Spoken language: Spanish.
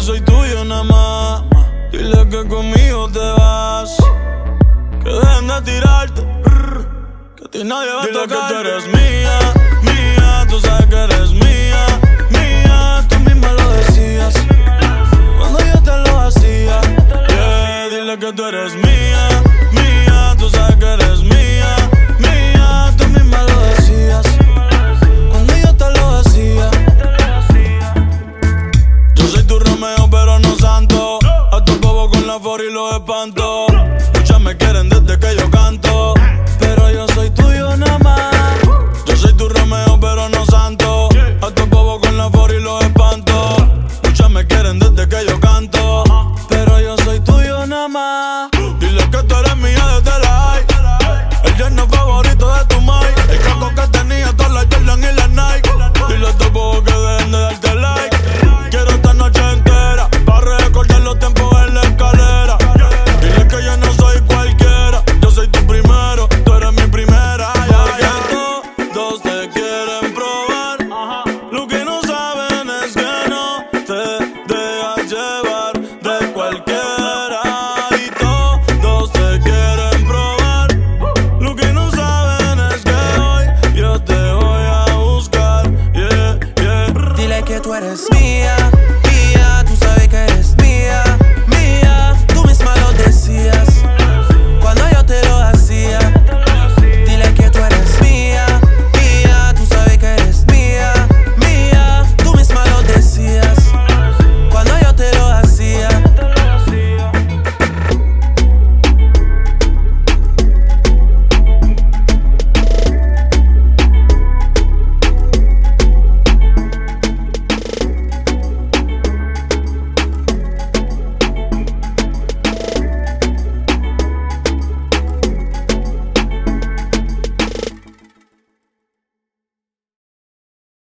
Soy tuyo nada más. Dile que conmigo te vas. Que dejen de tirarte. Que a ti nadie va a tocar. que tú eres mía, mía. Tú sabes que eres mía, mía. Tú misma lo decías cuando yo te lo hacía. Yeah, dile que tú eres mía, mía. Tú sabes que eres mía, mía. Tú misma lo decías la for y lo espanto. Muchas me quieren desde que yo canto. Pero yo soy tuyo nada más. Yo soy tu Romeo, pero no santo. A tu bobo con la for y lo espanto. Muchas me quieren desde que yo canto. Pero yo soy tuyo nada más. Dile que tú eres mía desde la high. El yerno favorito de tu madre.